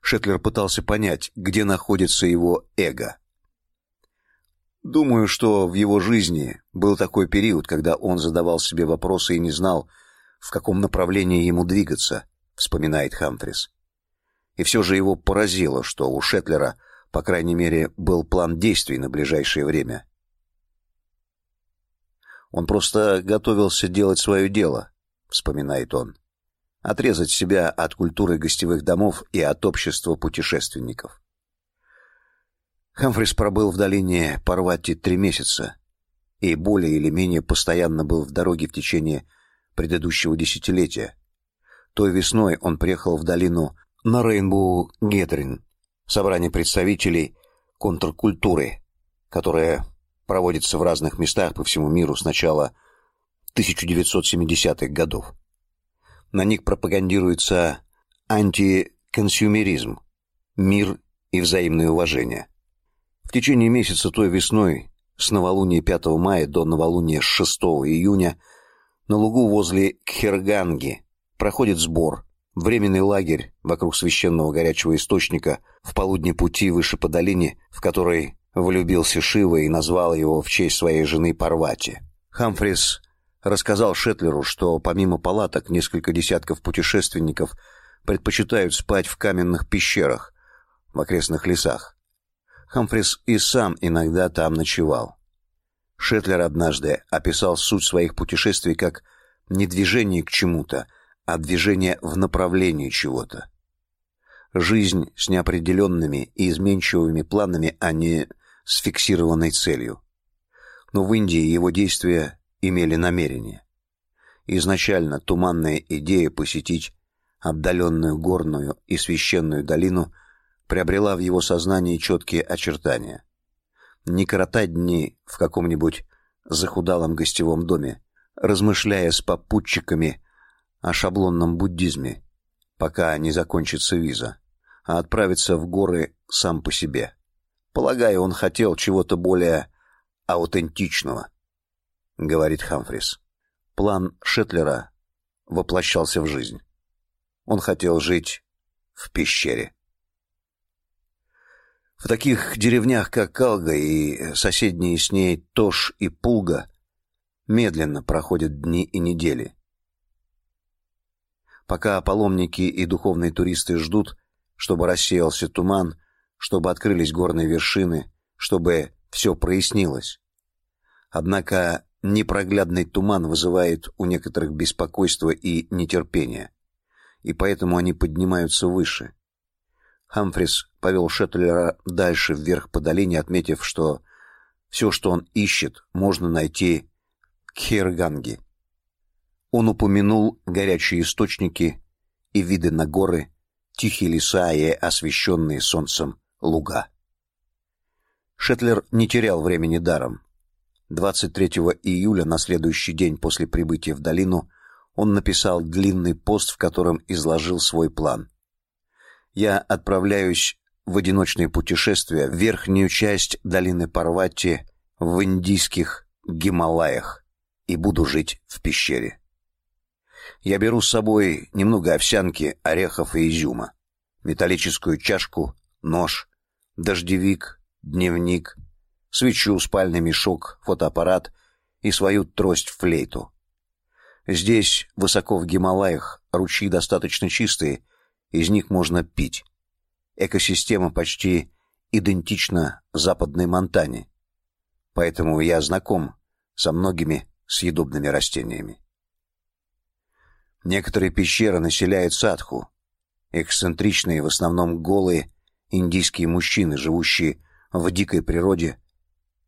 Шетлер пытался понять, где находится его эго. Думаю, что в его жизни был такой период, когда он задавал себе вопросы и не знал, в каком направлении ему двигаться, вспоминает Хамфрис. И все же его поразило, что у Шетлера, по крайней мере, был план действий на ближайшее время. Он просто готовился делать свое дело, вспоминает он. Отрезать себя от культуры гостевых домов и от общества путешественников. Хамфрис пробыл в долине Парвати три месяца и более или менее постоянно был в дороге в течение предыдущего десятилетия. Той весной он приехал в долину на Рейнбоу Гетрин, собрание представителей контркультуры, которая проводится в разных местах по всему миру с начала 1970-х годов. На них пропагандируется антиконсюмеризм, мир и взаимное уважение. В течение месяца той весной, с новолуния 5 мая до новолуния 6 июня, на лугу возле Кхирганги проходит сбор, временный лагерь вокруг священного горячего источника в полудне пути выше по долине, в которой влюбился Шива и назвал его в честь своей жены Парвати. Хамфрис рассказал Шетлеру, что помимо палаток несколько десятков путешественников предпочитают спать в каменных пещерах в окрестных лесах. Хамфрис и сам иногда там ночевал. Шетлер однажды описал суть своих путешествий как не движение к чему-то, а движение в направлении чего-то. Жизнь с неопределенными и изменчивыми планами, а не с фиксированной целью. Но в Индии его действия имели намерение. Изначально туманная идея посетить отдаленную горную и священную долину приобрела в его сознании четкие очертания. Не коротать дни в каком-нибудь захудалом гостевом доме, размышляя с попутчиками о шаблонном буддизме, пока не закончится виза, а отправиться в горы сам по себе. Полагаю, он хотел чего-то более аутентичного, говорит Хамфрис. План Шетлера воплощался в жизнь. Он хотел жить в пещере. В таких деревнях, как Калга и соседние с ней Тош и Пулга, медленно проходят дни и недели. Пока паломники и духовные туристы ждут, чтобы рассеялся туман, чтобы открылись горные вершины, чтобы все прояснилось. Однако непроглядный туман вызывает у некоторых беспокойство и нетерпение, и поэтому они поднимаются выше. Хамфрис повел Шеттлера дальше вверх по долине, отметив, что все, что он ищет, можно найти в Кхерганге. Он упомянул горячие источники и виды на горы, тихие леса и освещенные солнцем луга. Шетлер не терял времени даром. 23 июля, на следующий день после прибытия в долину, он написал длинный пост, в котором изложил свой план. Я отправляюсь в одиночное путешествие в верхнюю часть долины Парвати в индийских Гималаях и буду жить в пещере. Я беру с собой немного овсянки, орехов и изюма, металлическую чашку, нож, дождевик, дневник, свечу, спальный мешок, фотоаппарат и свою трость-флейту. Здесь, высоко в Гималаях, ручьи достаточно чистые, из них можно пить. Экосистема почти идентична западной Монтане, поэтому я знаком со многими съедобными растениями. Некоторые пещеры населяют садху, эксцентричные, в основном голые индийские мужчины, живущие в дикой природе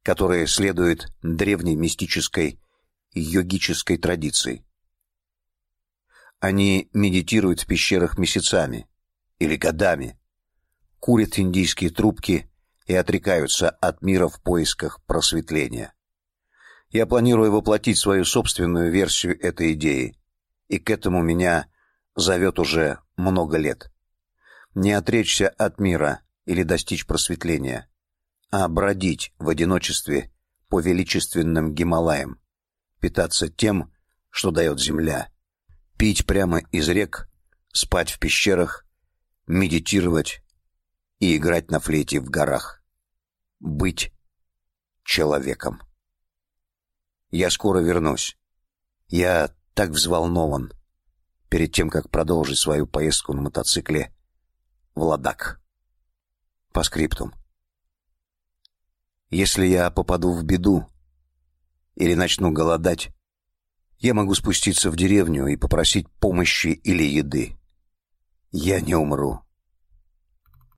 которые следуют древней мистической йогической традиции. Они медитируют в пещерах месяцами или годами, курят индийские трубки и отрекаются от мира в поисках просветления. Я планирую воплотить свою собственную версию этой идеи, и к этому меня зовет уже много лет. Не отречься от мира или достичь просветления, а бродить в одиночестве по величественным Гималаям, питаться тем, что дает земля, пить прямо из рек, спать в пещерах, медитировать и играть на флейте в горах. Быть человеком. Я скоро вернусь. Я так взволнован перед тем, как продолжить свою поездку на мотоцикле в Ладак. По скриптум. Если я попаду в беду или начну голодать, я могу спуститься в деревню и попросить помощи или еды. Я не умру.